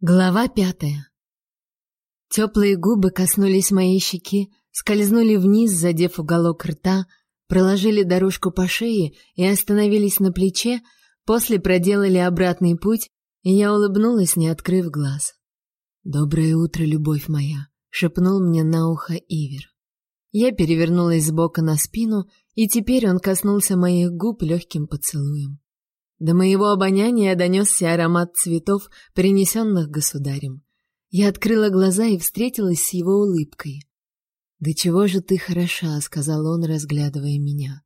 Глава пятая. Теплые губы коснулись моей щеки, скользнули вниз, задев уголок рта, проложили дорожку по шее и остановились на плече, после проделали обратный путь, и я улыбнулась, не открыв глаз. «Доброе утро, любовь моя», — шепнул мне на ухо Ивер. Я перевернулась с бока на спину, и теперь он коснулся моих губ легким поцелуем. До моего обоняния донесся аромат цветов, принесенных государем. Я открыла глаза и встретилась с его улыбкой. «Да чего же ты хороша», — сказал он, разглядывая меня.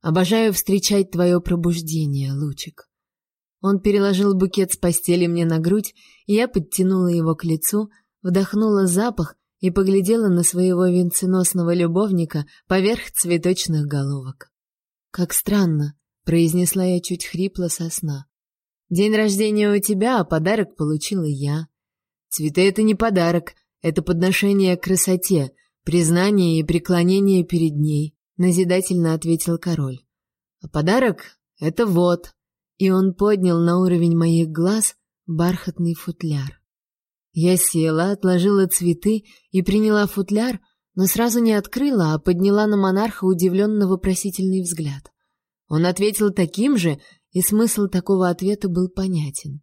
«Обожаю встречать твое пробуждение, лучик». Он переложил букет с постели мне на грудь, и я подтянула его к лицу, вдохнула запах и поглядела на своего венценосного любовника поверх цветочных головок. Как странно, произнесла я чуть хрипло со сна. День рождения у тебя, а подарок получила я. Цветы это не подарок, это подношение красоте, признание и преклонение перед ней, назидательно ответил король. А подарок это вот. И он поднял на уровень моих глаз бархатный футляр. Я села, отложила цветы и приняла футляр, но сразу не открыла, а подняла на монарха удивленно вопросительный взгляд. Он ответил таким же, и смысл такого ответа был понятен.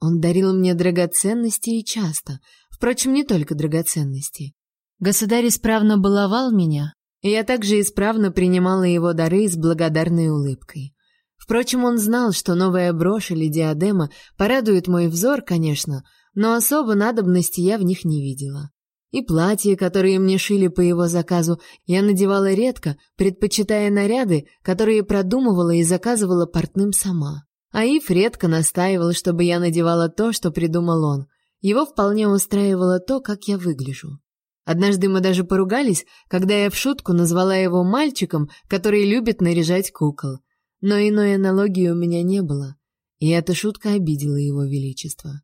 Он дарил мне драгоценности и часто, впрочем, не только драгоценности. Государь исправно баловал меня, и я также исправно принимала его дары с благодарной улыбкой. Впрочем, он знал, что новая брошь или диадема порадует мой взор, конечно, но особо надобности я в них не видела. И платья, которые мне шили по его заказу, я надевала редко, предпочитая наряды, которые продумывала и заказывала портным сама. А Ив редко настаивал, чтобы я надевала то, что придумал он. Его вполне устраивало то, как я выгляжу. Однажды мы даже поругались, когда я в шутку назвала его мальчиком, который любит наряжать кукол. Но иной аналогии у меня не было, и эта шутка обидела его величество.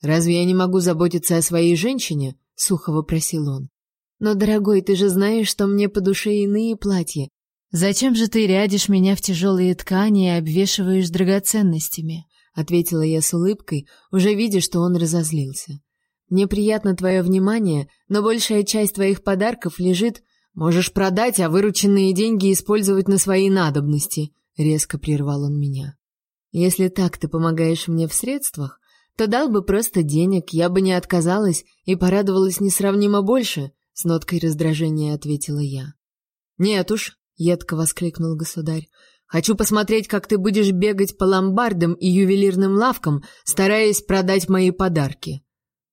Разве я не могу заботиться о своей женщине? — сухо вопросил он. «Но, дорогой, ты же знаешь, что мне по душе иные платья. Зачем же ты рядишь меня в тяжелые ткани и обвешиваешь драгоценностями?» — ответила я с улыбкой, уже видя, что он разозлился. «Мне приятно твое внимание, но большая часть твоих подарков лежит... Можешь продать, а вырученные деньги использовать на свои надобности», — резко прервал он меня. «Если так ты помогаешь мне в средствах, то дал бы просто денег, я бы не отказалась и порадовалась несравнимо больше, с ноткой раздражения ответила я. Нет уж, едко воскликнул государь. Хочу посмотреть, как ты будешь бегать по ломбардам и ювелирным лавкам, стараясь продать мои подарки.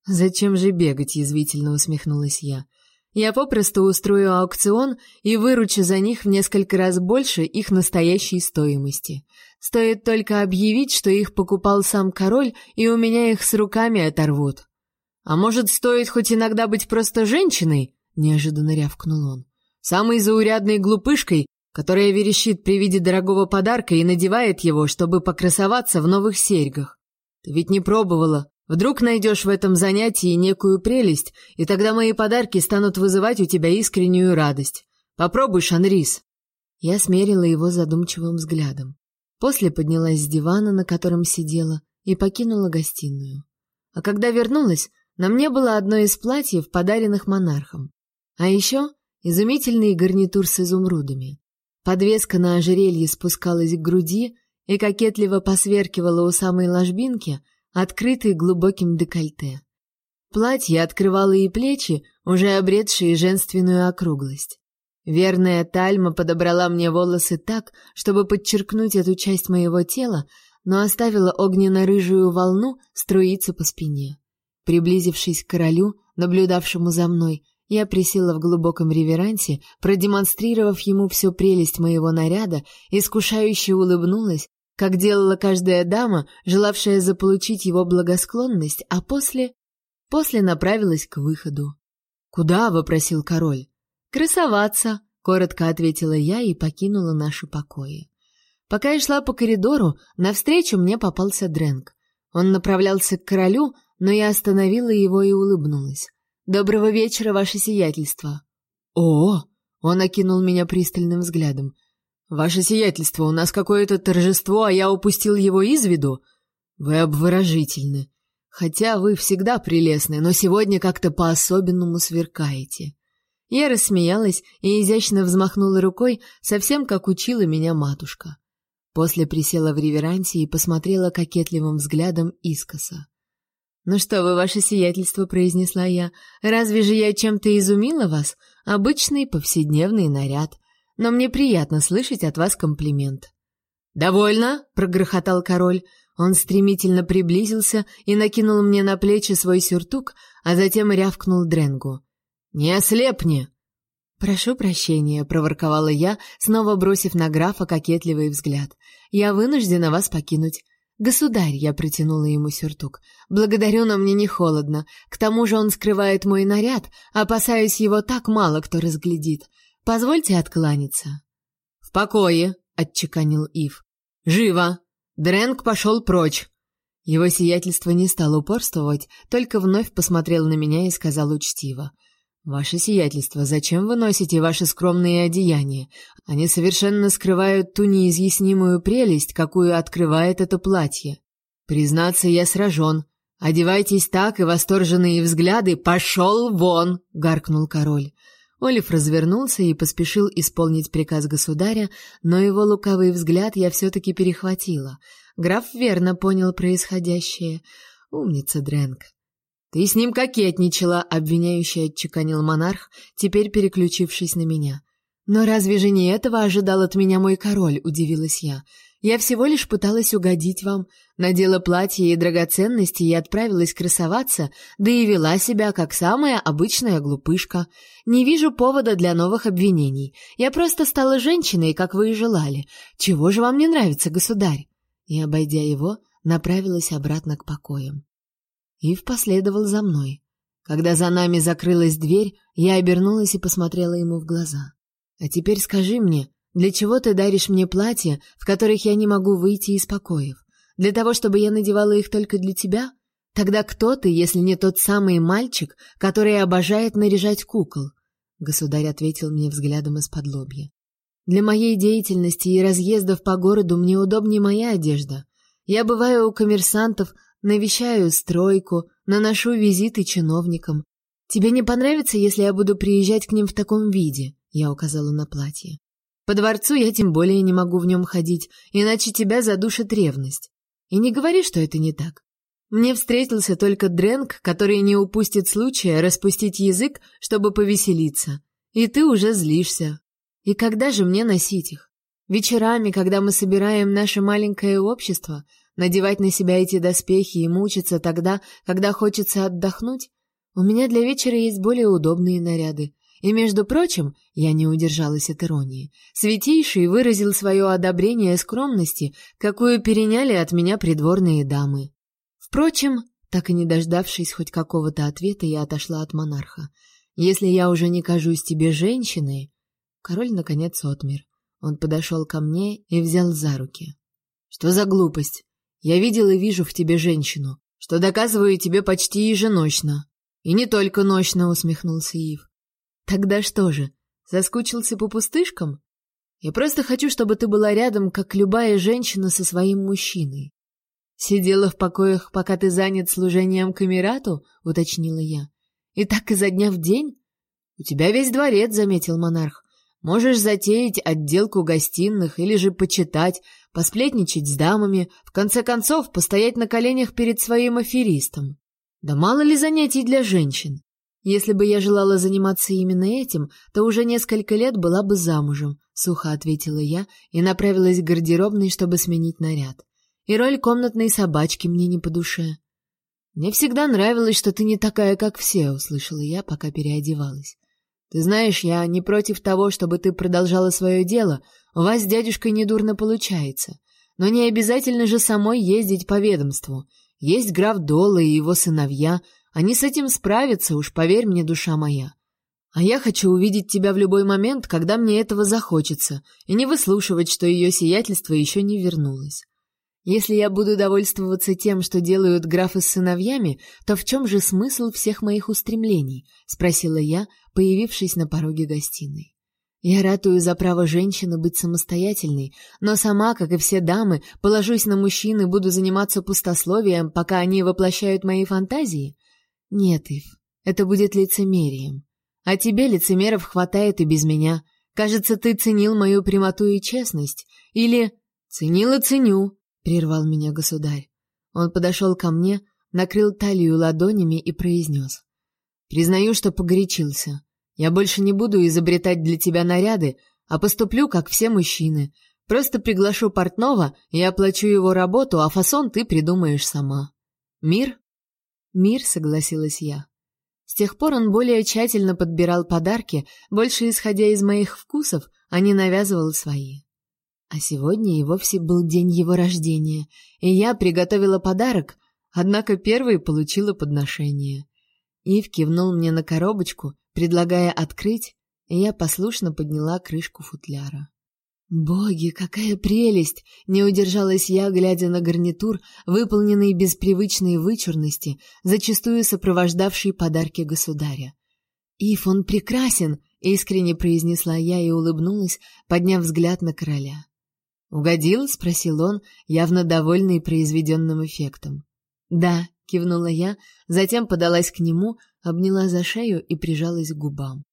Зачем же бегать, язвительно усмехнулась я. Я попросту устрою аукцион и выручу за них в несколько раз больше их настоящей стоимости. Стоит только объявить, что их покупал сам король, и у меня их с руками оторвут. А может, стоит хоть иногда быть просто женщиной? неожиданно рявкнул он. Самой заурядной глупышкой, которая верещит при виде дорогого подарка и надевает его, чтобы покрасоваться в новых серьгах. Ты ведь не пробовала, Вдруг найдешь в этом занятии некую прелесть, и тогда мои подарки станут вызывать у тебя искреннюю радость. Попробуй, Шанрис. Я смерила его задумчивым взглядом. После поднялась с дивана, на котором сидела, и покинула гостиную. А когда вернулась, на мне было одно из платьев, подаренных монархом. А еще изумительный гарнитур с изумрудами. Подвеска на ожерелье спускалась к груди и кокетливо посверкивала у самой ложбинки, открытый глубоким декольте. Платье открывало и плечи, уже обретшие женственную округлость. Верная Тальма подобрала мне волосы так, чтобы подчеркнуть эту часть моего тела, но оставила огненно-рыжую волну струиться по спине. Приблизившись к королю, наблюдавшему за мной, я присела в глубоком реверансе, продемонстрировав ему всю прелесть моего наряда, искушающе улыбнулась как делала каждая дама, желавшая заполучить его благосклонность, а после после направилась к выходу. "Куда?" вопросил король. "Красоваться", коротко ответила я и покинула наши покои. Пока я шла по коридору, навстречу мне попался Дренк. Он направлялся к королю, но я остановила его и улыбнулась. Доброго вечера, ваше сиятельство. О, он окинул меня пристальным взглядом. Ваше сиятельство, у нас какое-то торжество, а я упустил его из виду. Вы обворожительны. Хотя вы всегда прелестны, но сегодня как-то по-особенному сверкаете. Я рассмеялась и изящно взмахнула рукой, совсем как учила меня матушка. После присела в реверансе и посмотрела кокетливым взглядом искоса. «Ну что вы, ваше сиятельство», — произнесла я, — «разве же я чем-то изумила вас? Обычный повседневный наряд. Но мне приятно слышать от вас комплимент». «Довольно?» — прогрохотал король. Он стремительно приблизился и накинул мне на плечи свой сюртук, а затем рявкнул Дренгу. «Не ослепни!» «Прошу прощения», — проворковала я, снова бросив на графа кокетливый взгляд. «Я вынуждена вас покинуть. Государь, я протянула ему сюртук. Благодарю, но мне не холодно. К тому же он скрывает мой наряд, опасаюсь его так мало кто разглядит. Позвольте откланяться. В покое, отчеканил Ив. Живо. Дрэнк пошел прочь. Его сиятельство не стал упорствовать, только вновь посмотрел на меня и сказал учтиво: Ваше сиятельство, зачем вы носите ваши скромные одеяния? Они совершенно скрывают ту неизъяснимую прелесть, какую открывает это платье. Признаться, я сражен. Одевайтесь так, и восторженные взгляды «Пошел вон!» — гаркнул король. Олив развернулся и поспешил исполнить приказ государя, но его лукавый взгляд я все-таки перехватила. Граф верно понял происходящее. Умница Дрэнк. Ты с ним кокетничала, обвиняющий отчеканил монарх, теперь переключившись на меня. Но разве же не этого ожидал от меня мой король, удивилась я. Я всего лишь пыталась угодить вам, надела платье и драгоценности и отправилась красоваться, да и вела себя как самая обычная глупышка. Не вижу повода для новых обвинений. Я просто стала женщиной, как вы и желали. Чего же вам не нравится, государь? И обойдя его, направилась обратно к покоям. Ив последовал за мной. Когда за нами закрылась дверь, я обернулась и посмотрела ему в глаза. А теперь скажи мне, для чего ты даришь мне платья, в которых я не могу выйти из покоев? Для того, чтобы я надевала их только для тебя? Тогда кто ты, если не тот самый мальчик, который обожает наряжать кукол? Государь ответил мне взглядом из-под лобья. Для моей деятельности и разъездов по городу мне удобнее моя одежда. Я бываю у коммерсантов, навещаю стройку, наношу визиты чиновникам. Тебе не понравится, если я буду приезжать к ним в таком виде, я указала на платье. По дворцу я тем более не могу в нем ходить, иначе тебя задушит ревность. И не говори, что это не так. Мне встретился только Дренк, который не упустит случая распустить язык, чтобы повеселиться. И ты уже злишься. И когда же мне носить их? Вечерами, когда мы собираем наше маленькое общество, Надевать на себя эти доспехи и мучиться тогда, когда хочется отдохнуть? У меня для вечера есть более удобные наряды. И, между прочим, я не удержалась от иронии. Святейший выразил свое одобрение скромности, какую переняли от меня придворные дамы. Впрочем, так и не дождавшись хоть какого-то ответа, я отошла от монарха. Если я уже не кажусь тебе женщиной, король наконец отмер. Он подошел ко мне и взял за руки. Что за глупость? Я видел и вижу в тебе женщину, что доказываю тебе почти еженочно. И не только ночно, усмехнулся Ив. Тогда что же, соскучился по пустышкам? Я просто хочу, чтобы ты была рядом, как любая женщина со своим мужчиной. Сидела в покоях, пока ты занят служением камерату, уточнила я. И так изо дня в день? У тебя весь дворец, заметил монарх. Можешь затеять отделку гостиных или же почитать, посплетничать с дамами, в конце концов постоять на коленях перед своим аферистом. Да мало ли занятий для женщин. Если бы я желала заниматься именно этим, то уже несколько лет была бы замужем, сухо ответила я и направилась к гардеробной, чтобы сменить наряд. И роль комнатной собачки мне не по душе. Мне всегда нравилось, что ты не такая, как все, услышала я, пока переодевалась. Ты знаешь, я не против того, чтобы ты продолжала свое дело. У вас с дядюшкой недурно получается. Но не обязательно же самой ездить по ведомству. Есть граф Дола и его сыновья. Они с этим справятся, уж поверь мне, душа моя. А я хочу увидеть тебя в любой момент, когда мне этого захочется, и не выслушивать, что ее сиятельство еще не вернулось. Если я буду довольствоваться тем, что делают графы с сыновьями, то в чем же смысл всех моих устремлений? спросила я, появившись на пороге гостиной. Я ратую за право женщины быть самостоятельной, но сама, как и все дамы, положусь на мужчин и буду заниматься пустословием, пока они воплощают мои фантазии? Нет, Ив, это будет лицемерием. А тебе лицемеров хватает и без меня. Кажется, ты ценил мою прямоту и честность. Или ценил и ценю, прервал меня государь. Он подошел ко мне, накрыл талию ладонями и произнес. Признаю, что погорячился. Я больше не буду изобретать для тебя наряды, а поступлю, как все мужчины. Просто приглашу портного и оплачу его работу, а фасон ты придумаешь сама. Мир? Мир, согласилась я. С тех пор он более тщательно подбирал подарки, больше исходя из моих вкусов, а не навязывал свои. А сегодня и вовсе был день его рождения, и я приготовила подарок, однако первой получила подношение. Ив кивнул мне на коробочку, предлагая открыть, я послушно подняла крышку футляра. Боги, какая прелесть! Не удержалась я, глядя на гарнитур, выполненный без привычной вычурности, зачастую сопровождавший подарки государя. Ив, он прекрасен, искренне произнесла я и улыбнулась, подняв взгляд на короля. Угодил? спросил он, явно довольный произведенным эффектом. Да, кивнула я, затем подалась к нему, обняла за шею и прижалась к губам.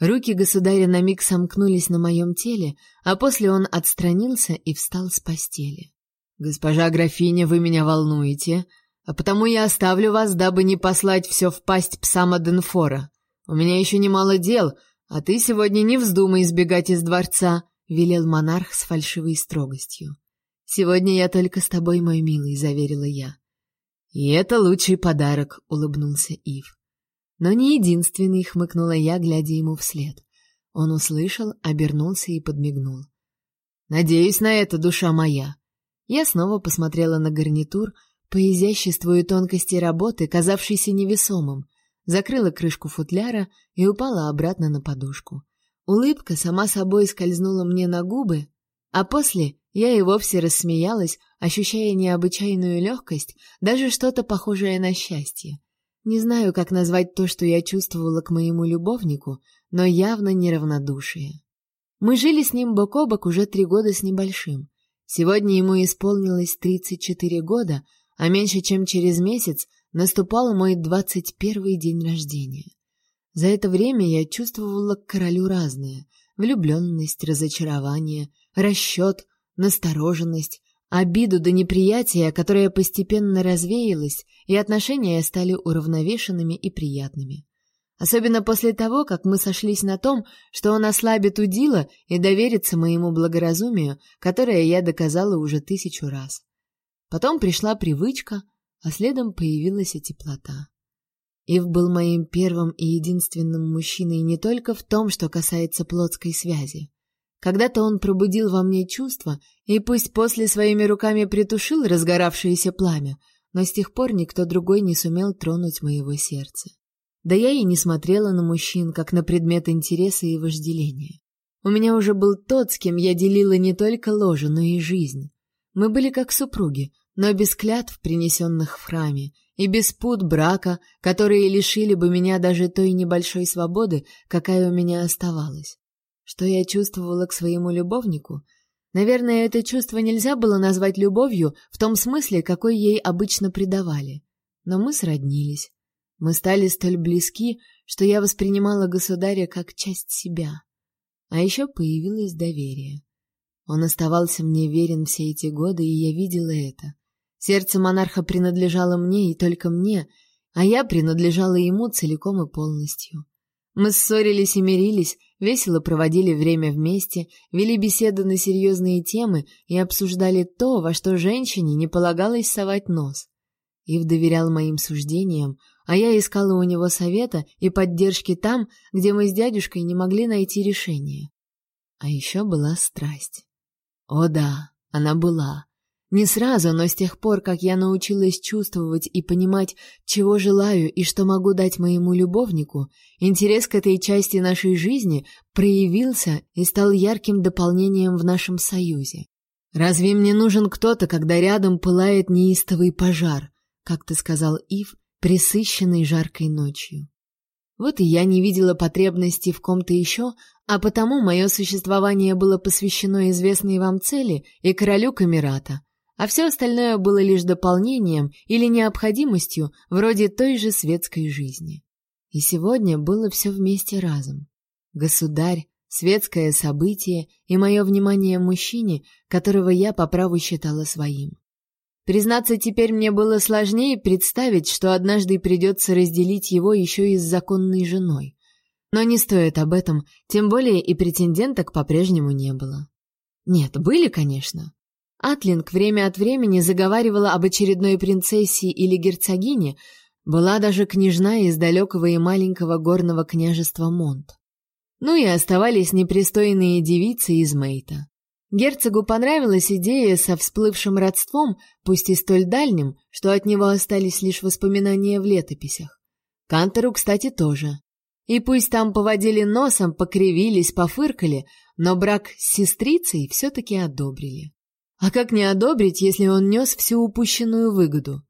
Руки государя на миг сомкнулись на моем теле, а после он отстранился и встал с постели. Госпожа графиня, вы меня волнуете, а потому я оставлю вас, дабы не послать все в пасть псам Аденфора. У меня еще немало дел, а ты сегодня не вздумай избегать из дворца, велел монарх с фальшивой строгостью. Сегодня я только с тобой, мой милый, заверила я. И это лучший подарок, улыбнулся Ив. Но не единственный, хмыкнула я, глядя ему вслед. Он услышал, обернулся и подмигнул. Надеюсь на это, душа моя. Я снова посмотрела на гарнитур, по изяществу и тонкости работы, казавшейся невесомым, закрыла крышку футляра и упала обратно на подушку. Улыбка сама собой скользнула мне на губы, а после я и вовсе рассмеялась, ощущая необычайную легкость, даже что-то похожее на счастье. Не знаю, как назвать то, что я чувствовала к моему любовнику, но явно неравнодушие. Мы жили с ним бок о бок уже три года с небольшим. Сегодня ему исполнилось 34 года, а меньше чем через месяц наступал мой 21 день рождения. За это время я чувствовала к королю разное: влюбленность, разочарование, расчет, настороженность, обиду до неприятия, которое постепенно развеялось, и отношения стали уравновешенными и приятными. Особенно после того, как мы сошлись на том, что он ослабит удила и доверится моему благоразумию, которое я доказала уже тысячу раз. Потом пришла привычка, а следом появилась и теплота. Ив был моим первым и единственным мужчиной не только в том, что касается плотской связи. Когда-то он пробудил во мне чувства, и пусть после своими руками притушил разгоравшееся пламя, но с тех пор никто другой не сумел тронуть моего сердца. Да я и не смотрела на мужчин, как на предмет интереса и вожделения. У меня уже был тот, с кем я делила не только ложе, но и жизнь. Мы были как супруги, но без клятв, принесенных в храме, и без пут брака, которые лишили бы меня даже той небольшой свободы, какая у меня оставалась. Что я чувствовала к своему любовнику? Наверное, это чувство нельзя было назвать любовью в том смысле, какой ей обычно придавали. Но мы сроднились. Мы стали столь близки, что я воспринимала государя как часть себя. А еще появилось доверие. Он оставался мне верен все эти годы, и я видела это. Сердце монарха принадлежало мне и только мне, а я принадлежала ему целиком и полностью. Мы ссорились и мирились, весело проводили время вместе, вели беседы на серьезные темы и обсуждали то, во что женщине не полагалось совать нос. Ив доверял моим суждениям, а я искала у него совета и поддержки там, где мы с дядюшкой не могли найти решения. А еще была страсть. О да, она была. Не сразу, но с тех пор, как я научилась чувствовать и понимать, чего желаю и что могу дать моему любовнику, интерес к этой части нашей жизни проявился и стал ярким дополнением в нашем союзе. Разве мне нужен кто-то, когда рядом пылает неистовый пожар, как ты сказал Ив, пресыщенный жаркой ночью? Вот и я не видела потребности в ком-то еще, а потому мое существование было посвящено известной вам цели и королю Камерата, а все остальное было лишь дополнением или необходимостью вроде той же светской жизни. И сегодня было все вместе разом. Государь, светское событие и мое внимание мужчине, которого я по праву считала своим. Признаться, теперь мне было сложнее представить, что однажды придется разделить его еще и с законной женой. Но не стоит об этом, тем более и претенденток по-прежнему не было. Нет, были, конечно. Атлинг время от времени заговаривала об очередной принцессе или герцогине, была даже княжна из далекого и маленького горного княжества Монт. Ну и оставались непристойные девицы из Мейта. Герцогу понравилась идея со всплывшим родством, пусть и столь дальним, что от него остались лишь воспоминания в летописях. Кантору, кстати, тоже. И пусть там поводили носом, покривились, пофыркали, но брак с сестрицей все-таки одобрили. А как не одобрить, если он нес всю упущенную выгоду?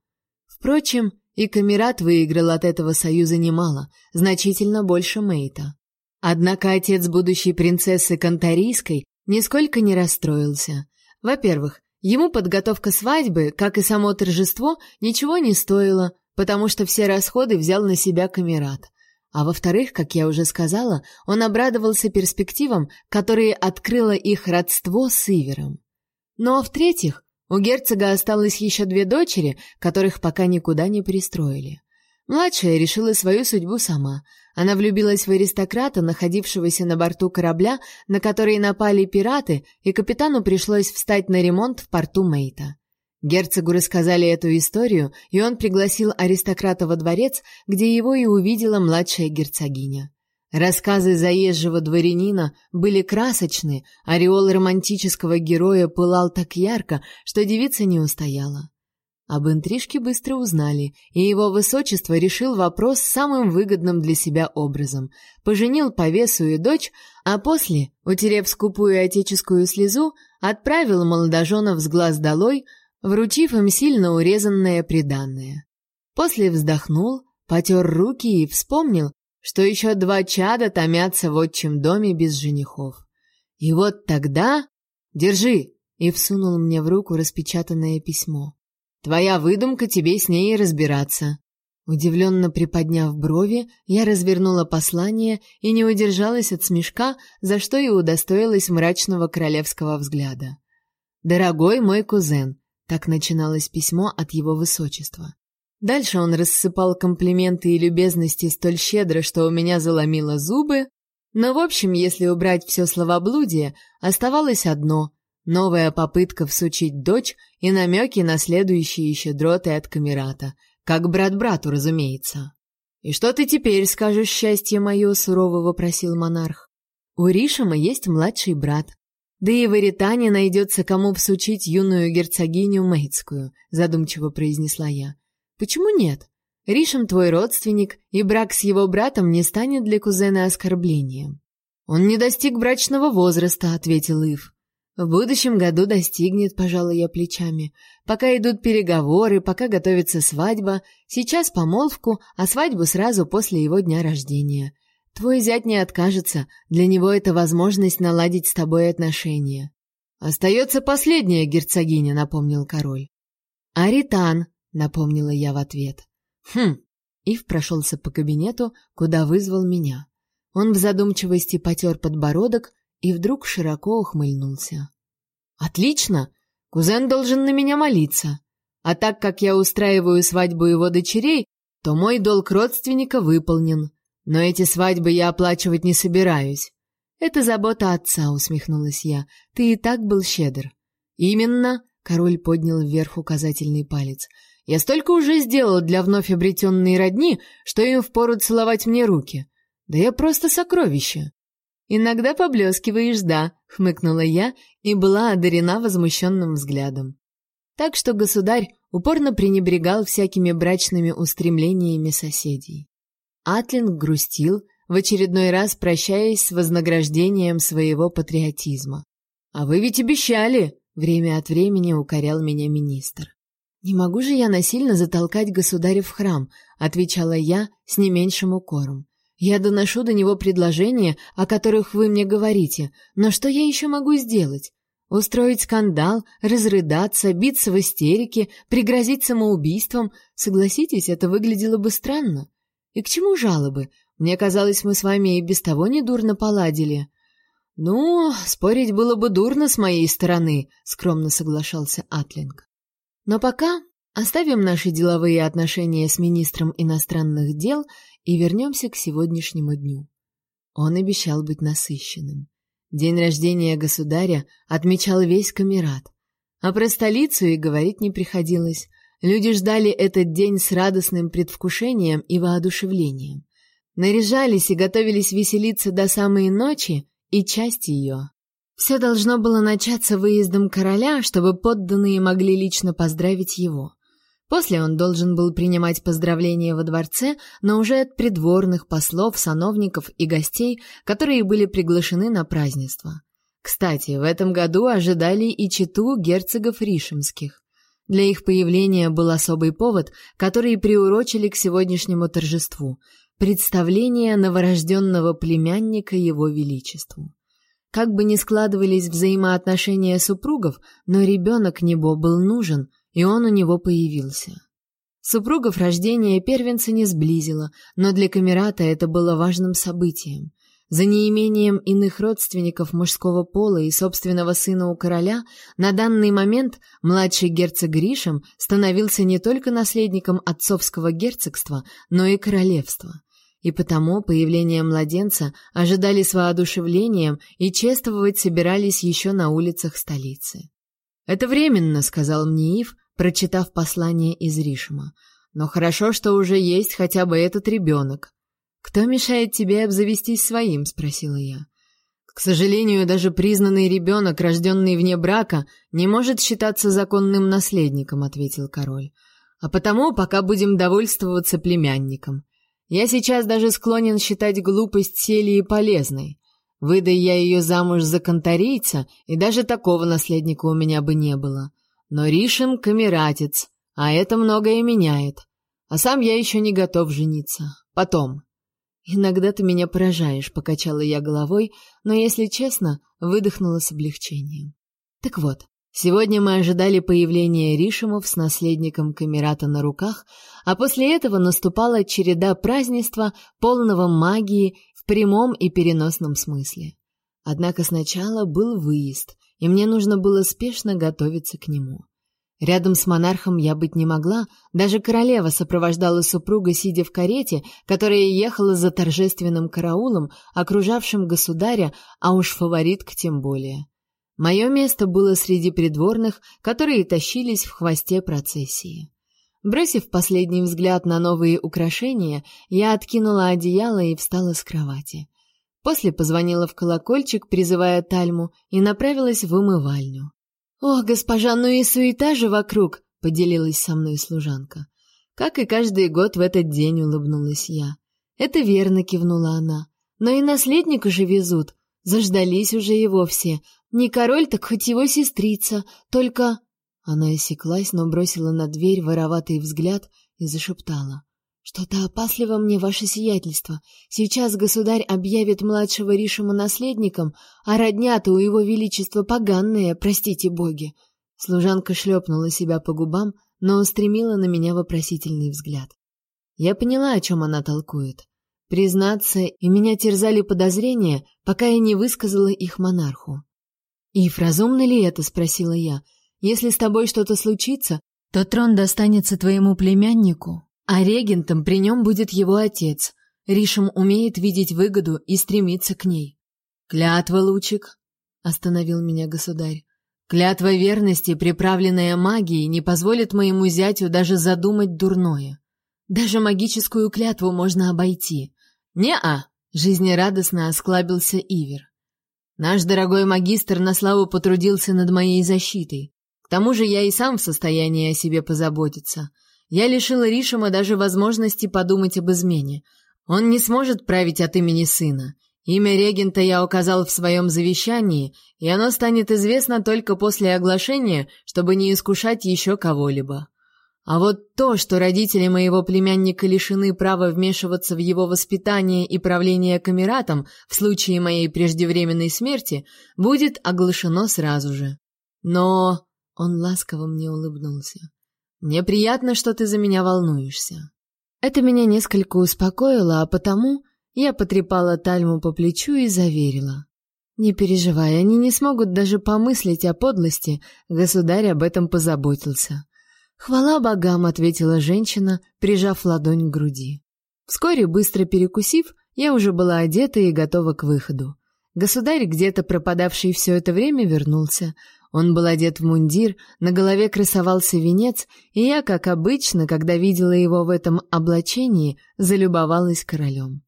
Впрочем, и Камерат выиграл от этого союза немало, значительно больше Мейта. Однако отец будущей принцессы Кантарийской нисколько не расстроился. Во-первых, ему подготовка свадьбы, как и само торжество, ничего не стоило, потому что все расходы взял на себя Камерат. А во-вторых, как я уже сказала, он обрадовался перспективам, которые открыло их родство с Ивером. Ну а в-третьих, у герцога осталось еще две дочери, которых пока никуда не пристроили. Младшая решила свою судьбу сама. Она влюбилась в аристократа, находившегося на борту корабля, на который напали пираты, и капитану пришлось встать на ремонт в порту Мейта. Герцогу рассказали эту историю, и он пригласил аристократа во дворец, где его и увидела младшая герцогиня. Рассказы заезжего дворянина были красочны, ореол романтического героя пылал так ярко, что девица не устояла. Об интрижке быстро узнали, и его высочество решил вопрос самым выгодным для себя образом. Поженил повесу и дочь, а после, утерев скупую отеческую слезу, отправил молодоженов с глаз долой, вручив им сильно урезанное приданное. После вздохнул, потер руки и вспомнил, что еще два чада томятся в отчим доме без женихов. И вот тогда... Держи! И всунул мне в руку распечатанное письмо. Твоя выдумка, тебе с ней разбираться. Удивленно приподняв брови, я развернула послание и не удержалась от смешка, за что и удостоилась мрачного королевского взгляда. «Дорогой мой кузен», — так начиналось письмо от его высочества. Дальше он рассыпал комплименты и любезности столь щедро, что у меня заломило зубы. Но, в общем, если убрать все словоблудие, оставалось одно — новая попытка всучить дочь и намеки на следующие щедроты от Камерата, как брат брату, разумеется. «И что ты теперь скажешь, счастье мое?» — сурово вопросил монарх. «У Ришима есть младший брат. Да и в Иритане найдется кому всучить юную герцогиню Мейтскую», — задумчиво произнесла я. Почему нет? Ришем твой родственник, и брак с его братом не станет для кузена оскорблением. Он не достиг брачного возраста, ответил Ив. В будущем году достигнет, пожалуй, я плечами. Пока идут переговоры, пока готовится свадьба, сейчас помолвку, а свадьбу сразу после его дня рождения. Твой зять не откажется, для него это возможность наладить с тобой отношения. Остается последняя герцогиня, напомнил король. Аритан, напомнила я в ответ. Хм. Ив прошелся по кабинету, куда вызвал меня. Он в задумчивости потер подбородок и вдруг широко ухмыльнулся. Отлично. Кузен должен на меня молиться. А так как я устраиваю свадьбу его дочерей, то мой долг родственника выполнен. Но эти свадьбы я оплачивать не собираюсь. Это забота отца, усмехнулась я. Ты и так был щедр. Именно, король поднял вверх указательный палец. Я столько уже сделал для вновь обретенной родни, что им впору целовать мне руки. Да я просто сокровище. Иногда поблескиваешь, да, хмыкнула я и была одарена возмущенным взглядом. Так что государь упорно пренебрегал всякими брачными устремлениями соседей. Атлинг грустил, в очередной раз прощаясь с вознаграждением своего патриотизма. А вы ведь обещали, время от времени укорял меня министр. «Не могу же я насильно затолкать государя в храм», — отвечала я с не меньшим укором. Я доношу до него предложения, о которых вы мне говорите, но что я еще могу сделать? Устроить скандал, разрыдаться, биться в истерике, пригрозить самоубийством? Согласитесь, это выглядело бы странно. И к чему жалобы? Мне казалось, мы с вами и без того недурно поладили. Ну, спорить было бы дурно с моей стороны, скромно соглашался Атлинг. Но пока оставим наши деловые отношения с министром иностранных дел и вернемся к сегодняшнему дню. Он обещал быть насыщенным. День рождения государя отмечал весь Камерат. А про столицу и говорить не приходилось. Люди ждали этот день с радостным предвкушением и воодушевлением. Наряжались и готовились веселиться до самой ночи и часть ее. Все должно было начаться выездом короля, чтобы подданные могли лично поздравить его. После он должен был принимать поздравления во дворце, но уже от придворных послов, сановников и гостей, которые были приглашены на празднество. Кстати, в этом году ожидали и читу герцогов Ришемских. Для их появления был особый повод, который приурочили к сегодняшнему торжеству — представление новорожденного племянника его величеству. Как бы ни складывались взаимоотношения супругов, но ребенок небо был нужен, и он у него появился. Супругов рождение первенца не сблизило, но для Камерата это было важным событием. За неимением иных родственников мужского пола и собственного сына у короля, на данный момент младший герцог Гришем становился не только наследником отцовского герцогства, но и королевства и потому появление младенца ожидали с воодушевлением и чествовать собирались еще на улицах столицы. «Это временно», — сказал мне Ив, прочитав послание из Ришима. «Но хорошо, что уже есть хотя бы этот ребенок». «Кто мешает тебе обзавестись своим?» — спросила я. «К сожалению, даже признанный ребенок, рожденный вне брака, не может считаться законным наследником», — ответил король. «А потому пока будем довольствоваться племянником. Я сейчас даже склонен считать глупость Селии полезной. Выдай я ее замуж за конторийца, и даже такого наследника у меня бы не было. Но Ришин — камератец, а это многое меняет. А сам я еще не готов жениться. Потом. Иногда ты меня поражаешь, покачала я головой, но, если честно, выдохнула с облегчением. Так вот, Сегодня мы ожидали появления Ришимов с наследником Камерата на руках, а после этого наступала череда празднества, полного магии в прямом и переносном смысле. Однако сначала был выезд, и мне нужно было спешно готовиться к нему. Рядом с монархом я быть не могла, даже королева сопровождала супруга, сидя в карете, которая ехала за торжественным караулом, окружавшим государя, а уж фаворитка тем более. Мое место было среди придворных, которые тащились в хвосте процессии. Бросив последний взгляд на новые украшения, я откинула одеяло и встала с кровати. После позвонила в колокольчик, призывая Тальму, и направилась в умывальню. «Ох, госпожа, ну и суета же вокруг!» — поделилась со мной служанка. Как и каждый год в этот день улыбнулась я. «Это верно», — кивнула она. «Но и наследника же везут. Заждались уже его все, не король, так хоть его сестрица, только...» Она осеклась, но бросила на дверь вороватый взгляд и зашептала. «Что-то опасливо мне, ваше сиятельство. Сейчас государь объявит младшего Ришима наследником, а родня-то у его величества поганная, простите боги». Служанка шлепнула себя по губам, но устремила на меня вопросительный взгляд. Я поняла, о чем она толкует. Признаться, и меня терзали подозрения, пока я не высказала их монарху. «Ив, разумно ли это?» — спросила я. «Если с тобой что-то случится, то трон достанется твоему племяннику, а регентом при нем будет его отец. Ришем умеет видеть выгоду и стремиться к ней». «Клятва, лучик!» — остановил меня государь. «Клятва верности, приправленная магией, не позволит моему зятю даже задумать дурное. Даже магическую клятву можно обойти». «Не-а!» — жизнерадостно осклабился Ивер. Наш дорогой магистр на славу потрудился над моей защитой. К тому же я и сам в состоянии о себе позаботиться. Я лишила Ришима даже возможности подумать об измене. Он не сможет править от имени сына. Имя регента я указал в своем завещании, и оно станет известно только после оглашения, чтобы не искушать еще кого-либо. А вот то, что родители моего племянника лишены права вмешиваться в его воспитание и правление камератом в случае моей преждевременной смерти, будет оглашено сразу же. Но он ласково мне улыбнулся. Мне приятно, что ты за меня волнуешься. Это меня несколько успокоило, а потому я потрепала Тальму по плечу и заверила: "Не переживай, они не смогут даже помыслить о подлости, государь об этом позаботился". «Хвала богам», — ответила женщина, прижав ладонь к груди. Вскоре, быстро перекусив, я уже была одета и готова к выходу. Государь, где-то пропадавший все это время, вернулся. Он был одет в мундир, на голове красовался венец, и я, как обычно, когда видела его в этом облачении, залюбовалась королем.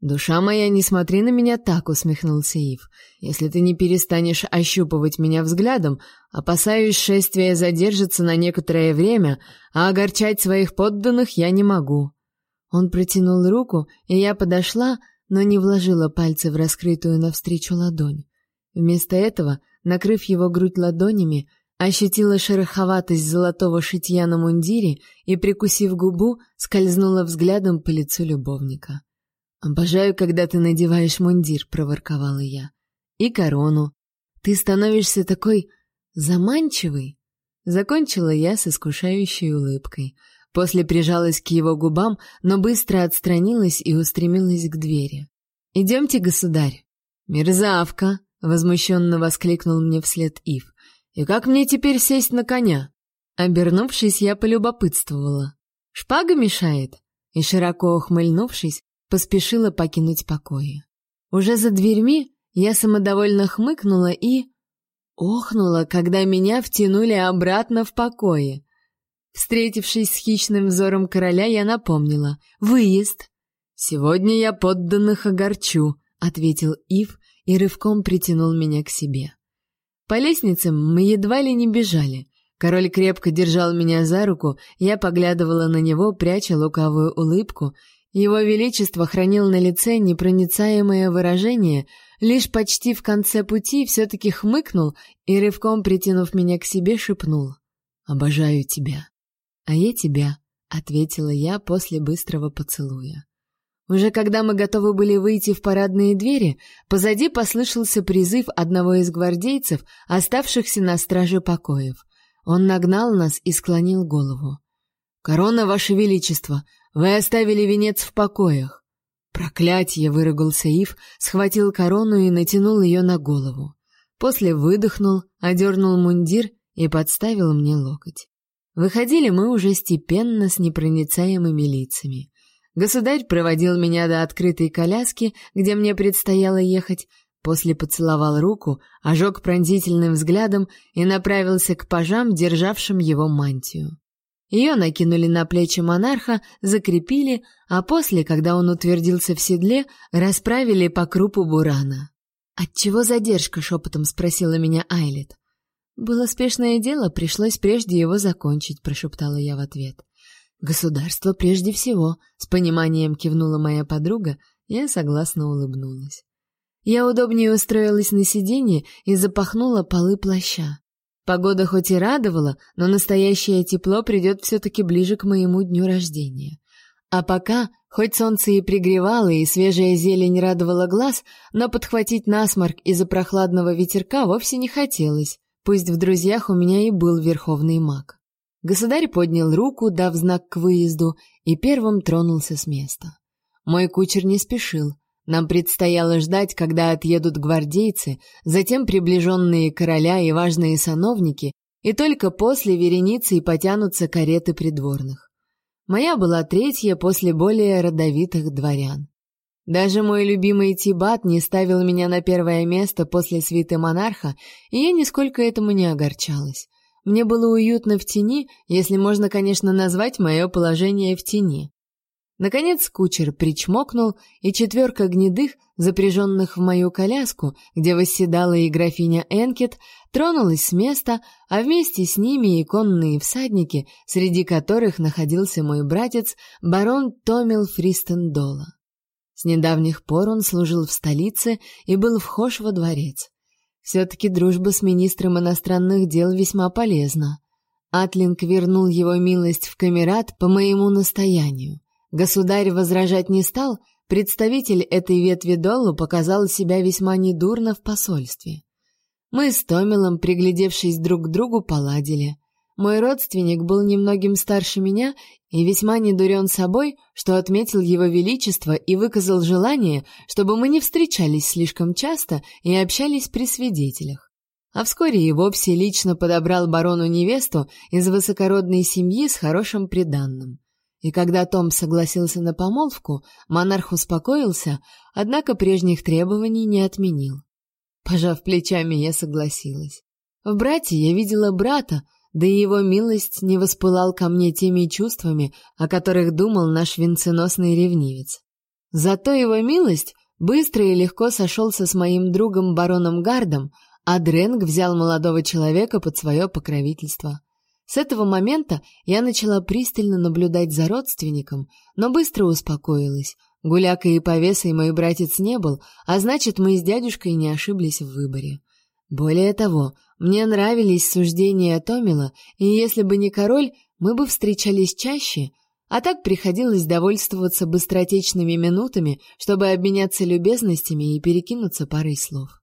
«Душа моя, не смотри на меня так», — усмехнулся Ив. «Если ты не перестанешь ощупывать меня взглядом, опасаюсь, шествие задержится на некоторое время, а огорчать своих подданных я не могу». Он протянул руку, и я подошла, но не вложила пальцы в раскрытую навстречу ладонь. Вместо этого, накрыв его грудь ладонями, ощутила шероховатость золотого шитья на мундире и, прикусив губу, скользнула взглядом по лицу любовника. «Обожаю, когда ты надеваешь мундир», — проворковала я. «И корону. Ты становишься такой заманчивый». Закончила я с искушающей улыбкой. После прижалась к его губам, но быстро отстранилась и устремилась к двери. «Идемте, государь». «Мерзавка!» — возмущенно воскликнул мне вслед Ив. «И как мне теперь сесть на коня?» Обернувшись, я полюбопытствовала. «Шпага мешает?» И, широко ухмыльнувшись, поспешила покинуть покои. Уже за дверьми я самодовольно хмыкнула и охнула, когда меня втянули обратно в покои. Встретившись с хищным взором короля, я напомнила: "Выезд. Сегодня я подданных огорчу", ответил Ив и рывком притянул меня к себе. По лестницам мы едва ли не бежали. Король крепко держал меня за руку, я поглядывала на него, пряча лукавую улыбку, его величество хранил на лице непроницаемое выражение, лишь почти в конце пути все-таки хмыкнул и, рывком притянув меня к себе, шепнул «Обожаю тебя». «А я тебя», — ответила я после быстрого поцелуя. Уже когда мы готовы были выйти в парадные двери, позади послышался призыв одного из гвардейцев, оставшихся на страже покоев. Он нагнал нас и склонил голову. «Корона, ваше величество! Вы оставили венец в покоях. Проклятье, выругался Ив, схватил корону и натянул ее на голову. После выдохнул, одернул мундир и подставил мне локоть. Выходили мы уже степенно с непроницаемыми лицами. Государь проводил меня до открытой коляски, где мне предстояло ехать, после поцеловал руку, ожег пронзительным взглядом и направился к пажам, державшим его мантию. Ее накинули на плечи монарха, закрепили, а после, когда он утвердился в седле, расправили по крупу бурана. «Отчего задержка?» — шепотом спросила меня Айлет. «Было спешное дело, пришлось прежде его закончить», — прошептала я в ответ. «Государство прежде всего», — с пониманием кивнула моя подруга, я согласно улыбнулась. Я удобнее устроилась на сиденье и запахнула полы плаща. Погода хоть и радовала, но настоящее тепло придет все-таки ближе к моему дню рождения. А пока, хоть солнце и пригревало, и свежая зелень радовала глаз, но подхватить насморк из-за прохладного ветерка вовсе не хотелось, пусть в друзьях у меня и был верховный маг. Государь поднял руку, дав знак к выезду, и первым тронулся с места. Мой кучер не спешил, нам предстояло ждать, когда отъедут гвардейцы, затем приближенные короля и важные сановники, и только после вереницы и потянутся кареты придворных. Моя была третья после более родовитых дворян. Даже мой любимый Тибат не ставил меня на первое место после свиты монарха, и я нисколько этому не огорчалась. Мне было уютно в тени, если можно, конечно, назвать мое положение в тени. Наконец кучер причмокнул, и четверка гнедых, запряженных в мою коляску, где восседала и графиня Энкет, тронулась с места, а вместе с ними и конные всадники, среди которых находился мой братец, барон Томил Фристендола. С недавних пор он служил в столице и был вхож во дворец. Все-таки дружба с министром иностранных дел весьма полезна. Атлинг вернул его милость в камерат по моему настоянию. Государь возражать не стал, представитель этой ветви долу показал себя весьма недурно в посольстве. Мы с Томилом, приглядевшись друг к другу, поладили. Мой родственник был немногим старше меня и весьма недурен собой, что отметил его величество и выказал желание, чтобы мы не встречались слишком часто и общались при свидетелях. А вскоре и вовсе лично подобрал барону невесту из высокородной семьи с хорошим приданным. И когда Том согласился на помолвку, монарх успокоился, однако прежних требований не отменил. Пожав плечами, я согласилась. В брате я видела брата, да и его милость не воспылал ко мне теми чувствами, о которых думал наш венценосный ревнивец. Зато его милость быстро и легко сошелся с моим другом бароном Гардом, а Дренг взял молодого человека под свое покровительство. С этого момента я начала пристально наблюдать за родственником, но быстро успокоилась. Гулякой и повесой мой братец не был, а значит, мы с дядюшкой не ошиблись в выборе. Более того, мне нравились суждения Томила, и если бы не король, мы бы встречались чаще, а так приходилось довольствоваться быстротечными минутами, чтобы обменяться любезностями и перекинуться парой слов.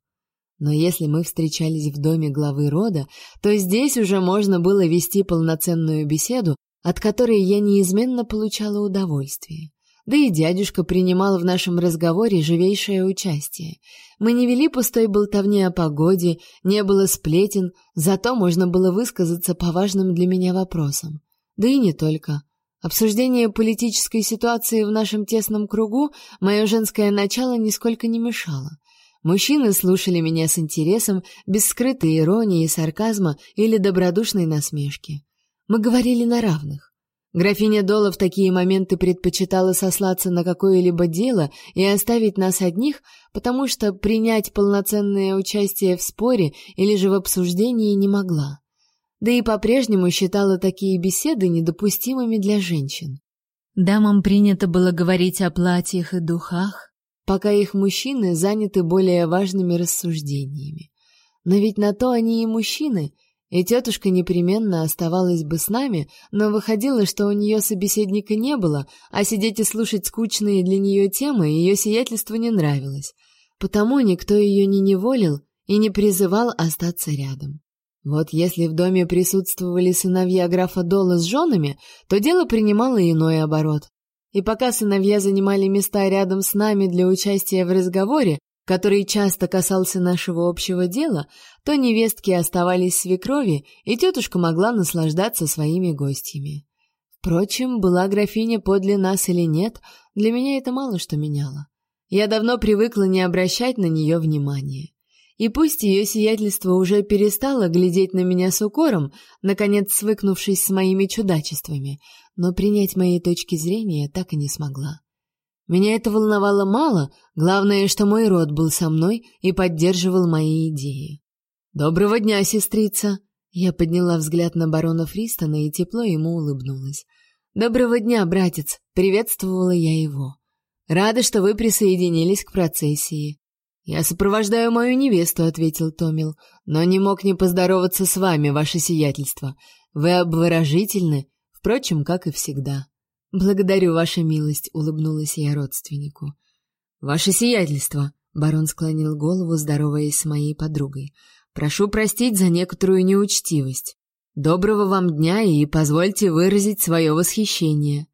Но если мы встречались в доме главы рода, то здесь уже можно было вести полноценную беседу, от которой я неизменно получала удовольствие. Да и дядюшка принимал в нашем разговоре живейшее участие. Мы не вели пустой болтовни о погоде, не было сплетен, зато можно было высказаться по важным для меня вопросам. Да и не только. Обсуждение политической ситуации в нашем тесном кругу мое женское начало нисколько не мешало. Мужчины слушали меня с интересом, без скрытой иронии и сарказма или добродушной насмешки. Мы говорили на равных. Графиня Дола в такие моменты предпочитала сослаться на какое-либо дело и оставить нас одних, потому что принять полноценное участие в споре или же в обсуждении не могла. Да и по-прежнему считала такие беседы недопустимыми для женщин. Дамам принято было говорить о платьях и духах, пока их мужчины заняты более важными рассуждениями. Но ведь на то они и мужчины — и тетушка непременно оставалась бы с нами, но выходило, что у нее собеседника не было, а сидеть и слушать скучные для нее темы ее сиятельству не нравилось. Потому никто ее не неволил и не призывал остаться рядом. Вот если в доме присутствовали сыновья графа Дола с женами, то дело принимало иной оборот. И пока сыновья занимали места рядом с нами для участия в разговоре, который часто касался нашего общего дела, то невестки оставались свекрови, и тетушка могла наслаждаться своими гостями. Впрочем, была графиня подле нас или нет, для меня это мало что меняло. Я давно привыкла не обращать на нее внимания. И пусть ее сиятельство уже перестало глядеть на меня с укором, наконец свыкнувшись с моими чудачествами, но принять моей точки зрения так и не смогла. Меня это волновало мало, главное, что мой род был со мной и поддерживал мои идеи. «Доброго дня, сестрица!» Я подняла взгляд на барона Фристона и тепло ему улыбнулась. «Доброго дня, братец!» — приветствовала я его. «Рада, что вы присоединились к процессии». «Я сопровождаю мою невесту», — ответил Томил, «но не мог не поздороваться с вами, ваше сиятельство. Вы обворожительны, впрочем, как и всегда». Благодарю, ваша милость, улыбнулась я родственнику. Ваше сиятельство, барон склонил голову, здороваясь с моей подругой. Прошу простить за некоторую неучтивость. Доброго вам дня и позвольте выразить свое восхищение.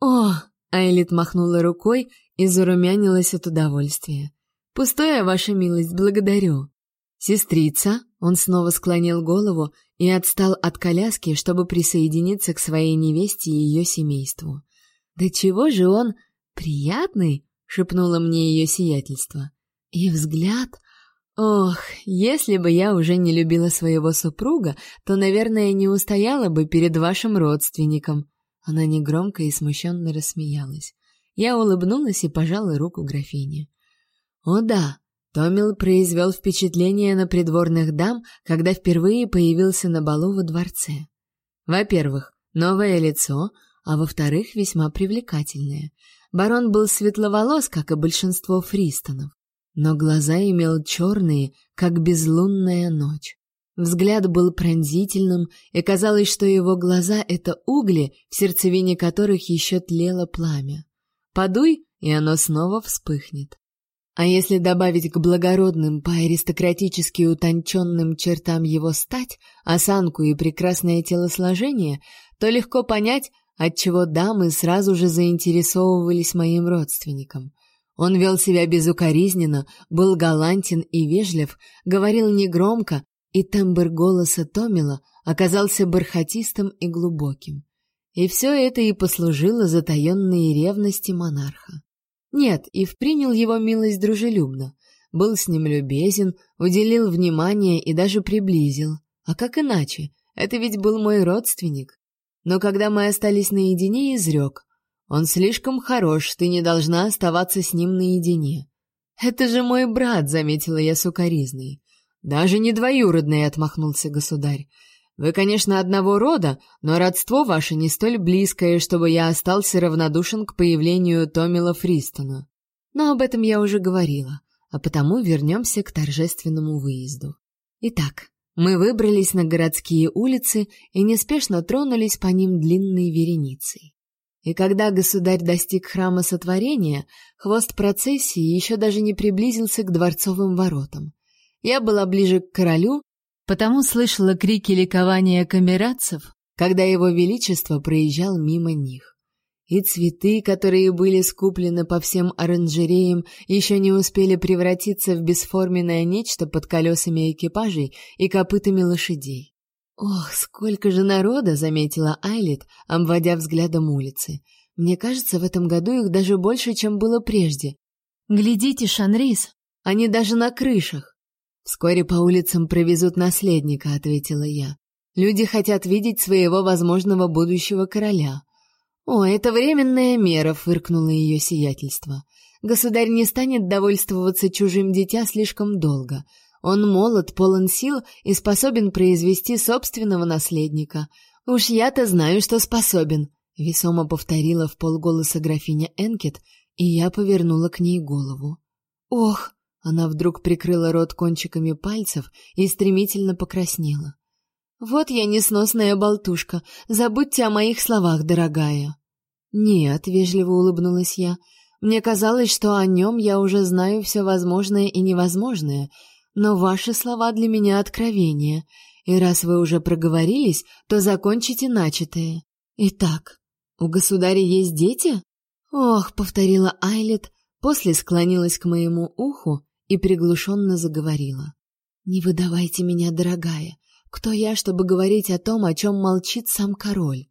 О, Айлит махнула рукой и зарумянилась от удовольствия. Пустое, ваша милость, благодарю. Сестрица, он снова склонил голову и отстал от коляски, чтобы присоединиться к своей невесте и ее семейству. «Да чего же он приятный!» — шепнуло мне ее сиятельство. И взгляд... Ох, если бы я уже не любила своего супруга, то, наверное, не устояла бы перед вашим родственником. Она негромко и смущенно рассмеялась. Я улыбнулась и пожала руку графине. О да, Томил произвел впечатление на придворных дам, когда впервые появился на балу во дворце. Во-первых, новое лицо, а во-вторых, весьма привлекательное. Барон был светловолос, как и большинство фристонов, но глаза имел черные, как безлунная ночь. Взгляд был пронзительным, и казалось, что его глаза — это угли, в сердцевине которых еще тлело пламя. Подуй, и оно снова вспыхнет. А если добавить к благородным, по-аристократически утонченным чертам его стать, осанку и прекрасное телосложение, то легко понять, отчего дамы сразу же заинтересовывались моим родственником. Он вел себя безукоризненно, был галантен и вежлив, говорил негромко, и тембр голоса Томила оказался бархатистым и глубоким. И все это и послужило затаенной ревности монарха. Нет, Ив принял его милость дружелюбно, был с ним любезен, уделил внимание и даже приблизил. А как иначе? Это ведь был мой родственник. Но когда мы остались наедине, изрек. Он слишком хорош, ты не должна оставаться с ним наедине. Это же мой брат, заметила я сукаризной. Даже не двоюродный, отмахнулся государь. Вы, конечно, одного рода, но родство ваше не столь близкое, чтобы я остался равнодушен к появлению Томила Фристона. Но об этом я уже говорила, а потому вернемся к торжественному выезду. Итак, мы выбрались на городские улицы и неспешно тронулись по ним длинной вереницей. И когда государь достиг храма сотворения, хвост процессии еще даже не приблизился к дворцовым воротам. Я была ближе к королю, потому слышала крики ликования камератцев, когда его величество проезжал мимо них. И цветы, которые были скуплены по всем оранжереям, еще не успели превратиться в бесформенное нечто под колесами экипажей и копытами лошадей. «Ох, сколько же народа!» — заметила Айлит, обводя взглядом улицы. «Мне кажется, в этом году их даже больше, чем было прежде. Глядите, Шанрис, они даже на крышах!» Вскоре по улицам провезут наследника, ответила я. Люди хотят видеть своего возможного будущего короля. О, это временная мера, фыркнуло ее сиятельство. Государь не станет довольствоваться чужим дитя слишком долго. Он молод, полон сил и способен произвести собственного наследника. Уж я-то знаю, что способен, весомо повторила в полголоса графиня Энкет, и я повернула к ней голову. Ох, она вдруг прикрыла рот кончиками пальцев и стремительно покраснела. Вот я несносная болтушка. Забудьте о моих словах, дорогая. Нет, вежливо улыбнулась я. Мне казалось, что о нем я уже знаю все возможное и невозможное, но ваши слова для меня откровение. И раз вы уже проговорились, то закончите начатое. Итак, у государя есть дети? Ох, повторила Айлет, после склонилась к моему уху и приглушенно заговорила. «Не выдавайте меня, дорогая. Кто я, чтобы говорить о том, о чем молчит сам король?»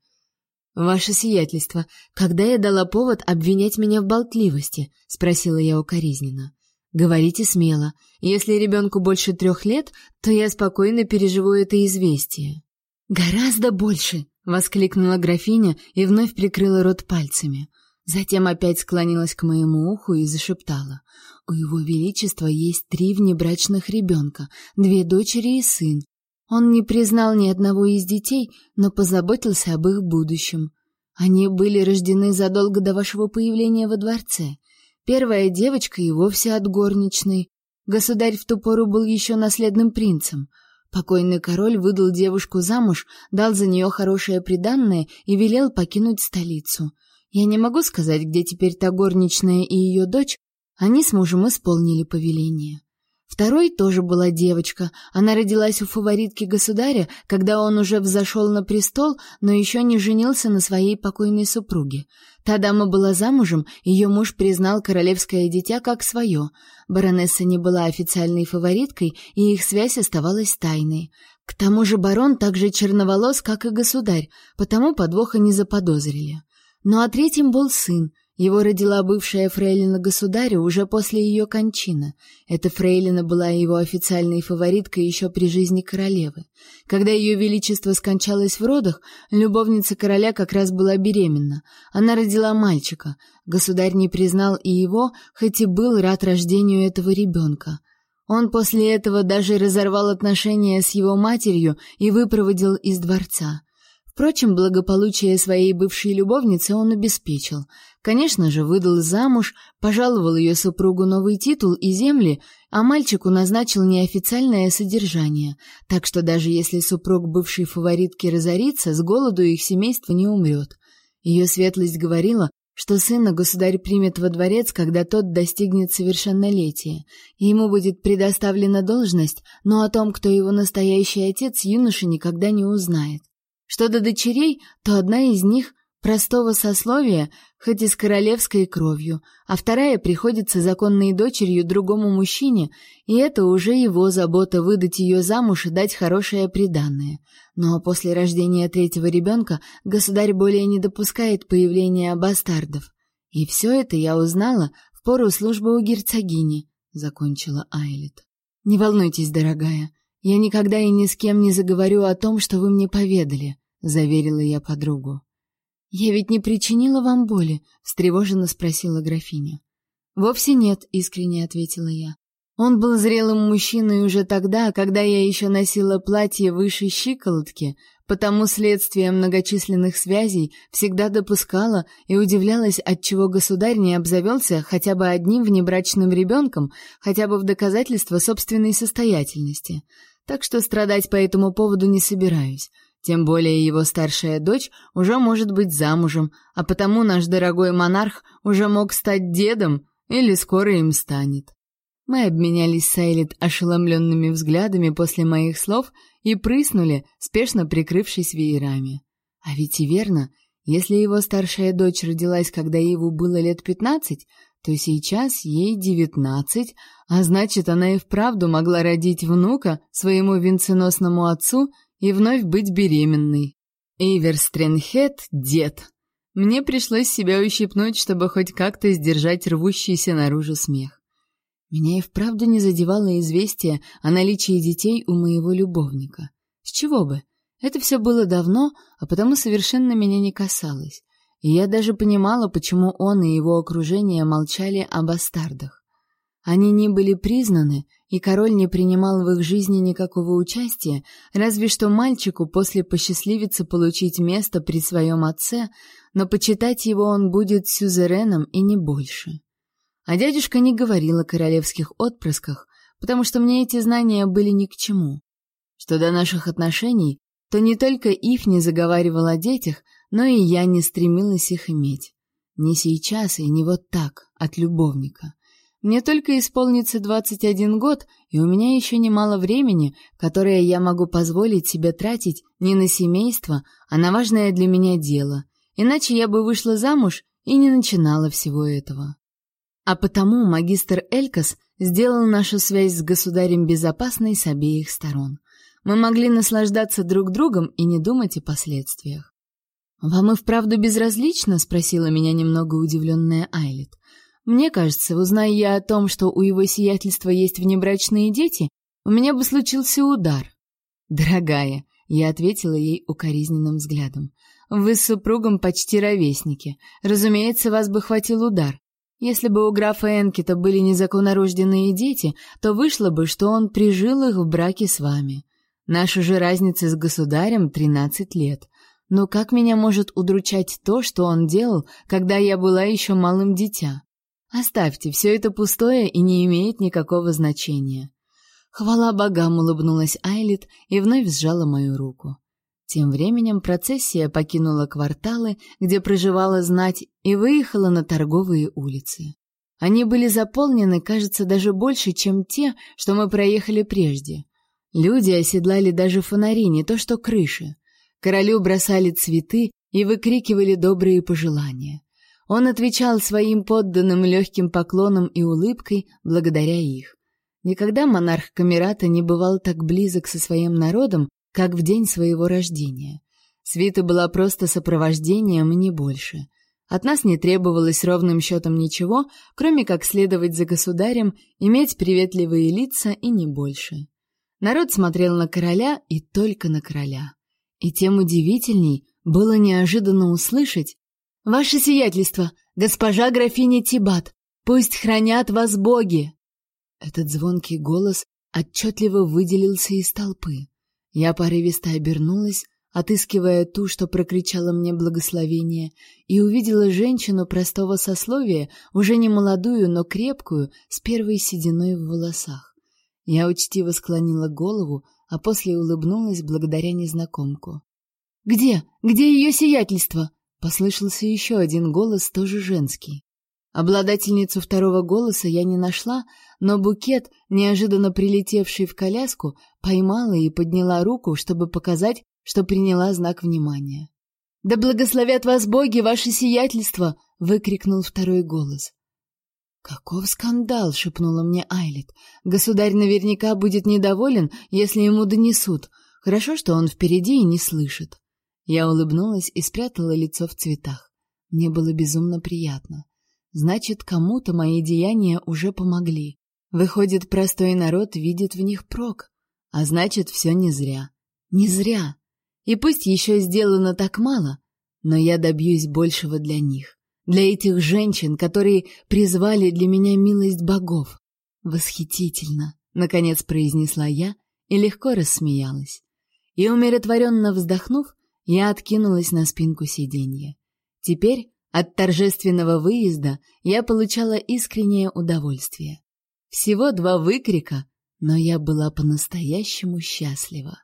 «Ваше сиятельство, когда я дала повод обвинять меня в болтливости?» — спросила я укоризненно. «Говорите смело. Если ребенку больше трех лет, то я спокойно переживу это известие». «Гораздо больше!» — воскликнула графиня и вновь прикрыла рот пальцами. Затем опять склонилась к моему уху и зашептала. «У его величества есть три внебрачных ребенка, две дочери и сын. Он не признал ни одного из детей, но позаботился об их будущем. Они были рождены задолго до вашего появления во дворце. Первая девочка и вовсе от горничной. Государь в ту пору был еще наследным принцем. Покойный король выдал девушку замуж, дал за нее хорошее приданное и велел покинуть столицу. Я не могу сказать, где теперь та горничная и ее дочь. Они с мужем исполнили повеление. Второй тоже была девочка. Она родилась у фаворитки государя, когда он уже взошел на престол, но еще не женился на своей покойной супруге. Та дама была замужем, ее муж признал королевское дитя как свое. Баронесса не была официальной фавориткой, и их связь оставалась тайной. К тому же барон также черноволос, как и государь, потому подвоха не заподозрили. Ну а третьим был сын. Его родила бывшая фрейлина государя уже после ее кончины. Эта фрейлина была его официальной фавориткой еще при жизни королевы. Когда ее величество скончалось в родах, любовница короля как раз была беременна. Она родила мальчика. Государь не признал и его, хоть и был рад рождению этого ребенка. Он после этого даже разорвал отношения с его матерью и выпроводил из дворца. Впрочем, благополучие своей бывшей любовницы он обеспечил. Конечно же, выдал замуж, пожаловал ее супругу новый титул и земли, а мальчику назначил неофициальное содержание. Так что даже если супруг бывшей фаворитки разорится, с голоду их семейство не умрет. Ее светлость говорила, что сына государь примет во дворец, когда тот достигнет совершеннолетия, ему будет предоставлена должность, но о том, кто его настоящий отец, юноша никогда не узнает. Что до дочерей, то одна из них простого сословия, хоть и с королевской кровью, а вторая приходится законной дочерью другому мужчине, и это уже его забота выдать ее замуж и дать хорошее приданое. Но после рождения третьего ребенка государь более не допускает появления бастардов. И все это я узнала в пору службы у герцогини, закончила Айлит. Не волнуйтесь, дорогая, я никогда и ни с кем не заговорю о том, что вы мне поведали, заверила я подругу. Я ведь не причинила вам боли, встревоженно спросила графиня. Вовсе нет, искренне ответила я. Он был зрелым мужчиной уже тогда, когда я еще носила платье выше щиколотки, потому следствие многочисленных связей всегда допускала и удивлялась, отчего государь не обзавелся хотя бы одним внебрачным ребенком, хотя бы в доказательство собственной состоятельности так что страдать по этому поводу не собираюсь. Тем более его старшая дочь уже может быть замужем, а потому наш дорогой монарх уже мог стать дедом или скоро им станет. Мы обменялись с Эйлит ошеломленными взглядами после моих слов и прыснули, спешно прикрывшись веерами. А ведь и верно, если его старшая дочь родилась, когда Иву было лет пятнадцать, то сейчас ей девятнадцать, а значит, она и вправду могла родить внука своему венценосному отцу и вновь быть беременной. Эйвер Стренхед — дед. Мне пришлось себя ущипнуть, чтобы хоть как-то сдержать рвущийся наружу смех. Меня и вправду не задевало известие о наличии детей у моего любовника. С чего бы? Это все было давно, а потому совершенно меня не касалось и я даже понимала, почему он и его окружение молчали о бастардах. Они не были признаны, и король не принимал в их жизни никакого участия, разве что мальчику после посчастливится получить место при своем отце, но почитать его он будет сюзереном и не больше. А дядюшка не говорил о королевских отпрысках, потому что мне эти знания были ни к чему. Что до наших отношений, то не только Ив не заговаривал о детях, но и я не стремилась их иметь. Не сейчас и не вот так, от любовника. Мне только исполнится 21 год, и у меня еще немало времени, которое я могу позволить себе тратить не на семейство, а на важное для меня дело. Иначе я бы вышла замуж и не начинала всего этого. А потому магистр Элькас сделал нашу связь с государем безопасной с обеих сторон. Мы могли наслаждаться друг другом и не думать о последствиях. «Вам и вправду безразлично?» — спросила меня немного удивленная Айлет. «Мне кажется, узная я о том, что у его сиятельства есть внебрачные дети, у меня бы случился удар». «Дорогая», — я ответила ей укоризненным взглядом, — «вы с супругом почти ровесники. Разумеется, вас бы хватил удар. Если бы у графа Энкита были незаконнорожденные дети, то вышло бы, что он прижил их в браке с вами. Наша же разница с государем — тринадцать лет». Но как меня может удручать то, что он делал, когда я была еще малым дитя? Оставьте, все это пустое и не имеет никакого значения. Хвала богам, улыбнулась Айлит и вновь сжала мою руку. Тем временем процессия покинула кварталы, где проживала знать, и выехала на торговые улицы. Они были заполнены, кажется, даже больше, чем те, что мы проехали прежде. Люди оседлали даже фонари, не то что крыши. Королю бросали цветы и выкрикивали добрые пожелания. Он отвечал своим подданным легким поклоном и улыбкой, благодаря их. Никогда монарх Камерата не бывал так близок со своим народом, как в день своего рождения. Свита была просто сопровождением не больше. От нас не требовалось ровным счетом ничего, кроме как следовать за государем, иметь приветливые лица и не больше. Народ смотрел на короля и только на короля. И тем удивительней было неожиданно услышать «Ваше сиятельство, госпожа графиня Тибат, пусть хранят вас боги!» Этот звонкий голос отчетливо выделился из толпы. Я порывисто обернулась, отыскивая ту, что прокричала мне благословение, и увидела женщину простого сословия, уже не молодую, но крепкую, с первой сединой в волосах. Я учтиво склонила голову, а после улыбнулась благодаря незнакомку. «Где? Где ее сиятельство?» — послышался еще один голос, тоже женский. Обладательницу второго голоса я не нашла, но букет, неожиданно прилетевший в коляску, поймала и подняла руку, чтобы показать, что приняла знак внимания. «Да благословят вас боги, ваше сиятельство!» — выкрикнул второй голос. «Каков скандал!» — шепнула мне Айлет. «Государь наверняка будет недоволен, если ему донесут. Хорошо, что он впереди и не слышит». Я улыбнулась и спрятала лицо в цветах. Мне было безумно приятно. Значит, кому-то мои деяния уже помогли. Выходит, простой народ видит в них прок. А значит, все не зря. Не зря. И пусть еще сделано так мало, но я добьюсь большего для них. Для этих женщин, которые призвали для меня милость богов. Восхитительно, наконец произнесла я и легко рассмеялась. И умиротворенно вздохнув, я откинулась на спинку сиденья. Теперь от торжественного выезда я получала искреннее удовольствие. Всего два выкрика, но я была по-настоящему счастлива.